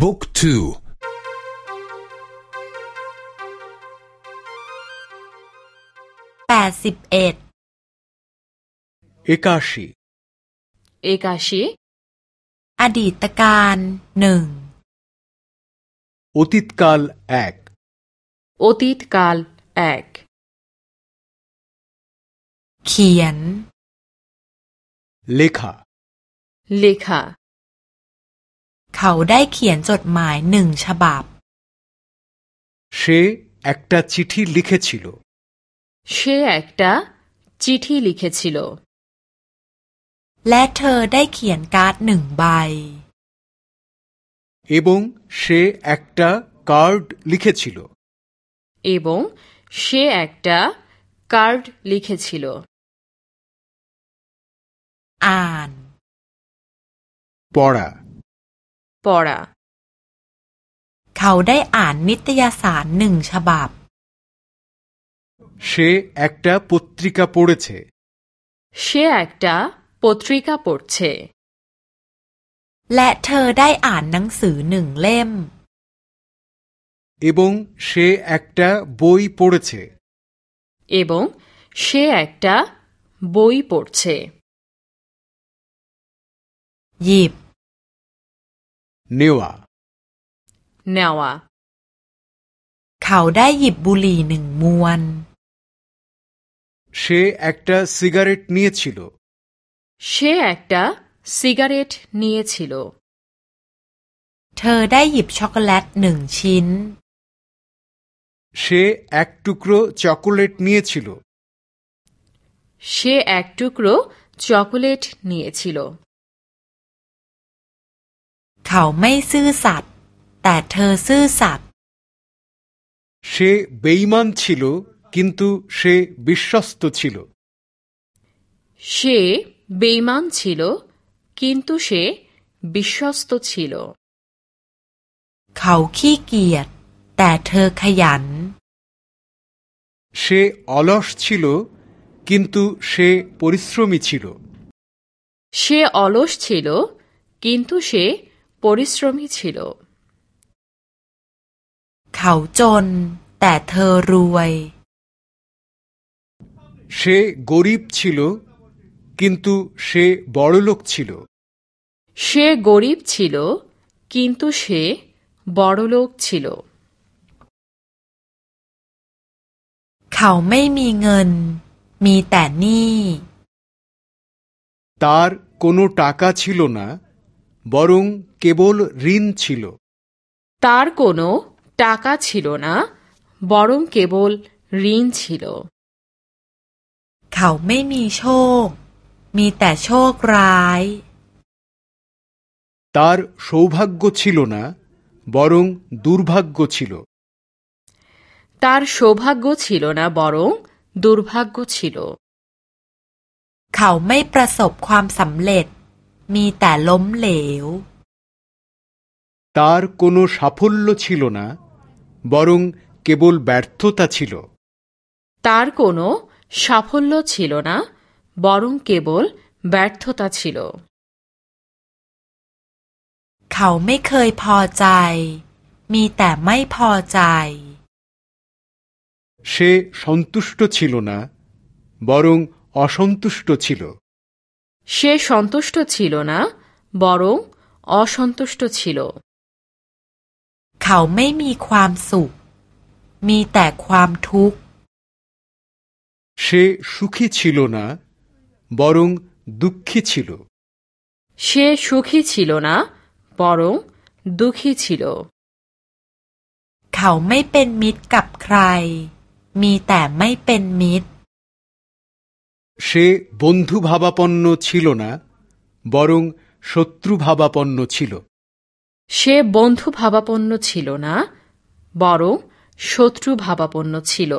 บุ๊กทูแปดสิบเอ็ดเอกาชีเอกาชีอดีตการหนึ่งอุติตกาลแอกอุติตกาลแอกเขียนเลขาเลขา เขาได้เขียนจดหมายหนึ่งฉบับ সে একটা চিঠি লিখেছিল เชএকটা চিঠি লিখেছিল และเธอได้เขียนการ์ดหนึ่งใบ এবং সে একটা কার্ড লিখেছিল এবং সে একটা কার্ড লিখেছিল อ่าน পড়া পড়া เขาได้อ่านนิตยสารหนึ่งฉบับ সে একটা পত্রিকা পড়েছে সে একটা পত্রিকা পড়ছে และเธอได้อ่านหนังสือหนึ่งเล่ม এবং সে একটা বই পড়েছে এবং সে একটা বই পড়ছে หยิบ নেওয়া নেওয়া เขาได้หยิบบุหรี่หนึ่งมวน সে একটা সিগারেট নিয়েছিল সে একটা সিগারেট নিয়েছিল เธอได้หยิบช็อกโกแลตหนึ่งชิ้น সে এক টুকরো চকোলেট নিয়েছিল সে এক টুকরো চকোলেট নিয়েছিল เขาไม่ซื่อสัตย์แต่เธอซื่อสัตย์ সে বেইমান ছিল কিন্তু সে বিশ্বস্ত ছিল সে বেইমান ছিল কিন্তু সে বিশ্বস্ত ছিল เขาขี้เกียจแต่เธอขยัน সে অলস ছিল কিন্তু সে পরিশ্রমী ছিল সে অলস ছিল কিন্তু সে পরিশ্রমী ছিল เขาจน แต่เธอรวย সে গরিব ছিল কিন্তু সে বড়লোক ছিল সে গরিব ছিল কিন্তু সে বড়লোক ছিল เขาไม่มีเงิน มีแต่หนี้ তার কোনো টাকা ছিল না বরং কেবল ঋণ ছিল তার কোনো টাকা ছিল না বরং কেবল ঋণ ছিল เขาไม่มีโชค มีแต่โชคร้าย তার সৌভাগ্য ছিল না বরং দুর্ভাগ্য ছিল তার সৌভাগ্য ছিল না বরং দুর্ভাগ্য ছিল เขาไม่ประสบความสำเร็จ มีแต่ล้มเหลว তার কোনো সাফল্য ছিল না বরং কেবল ব্যর্থতা ছিল তার কোনো সাফল্য ছিল না বরং কেবল ব্যর্থতা ছিল เขาไม่เคยพอใจ มีแต่ไม่พอใจ সে সন্তুষ্ট ছিল না বরং অসন্তুষ্ট ছিল সে সন্তুষ্ট ছিল না বরং অসন্তুষ্ট ছিল เขาไม่มีความสุข มีแต่ความทุกข์ সে সুখী ছিল না বরং দুঃখী ছিল সে সুখী ছিল না বরং দুঃখী ছিল เขาไม่เป็นมิตรกับใคร มีแต่ไม่เป็นมิตร সে বন্ধুভাবাপন্ন ছিল না, বরং শত্রুভাবাপন্ন ছিল। সে বন্ধু ভাবাপন্ন ছিল না, বরং শত্রু ভাবাপন্ন ছিল।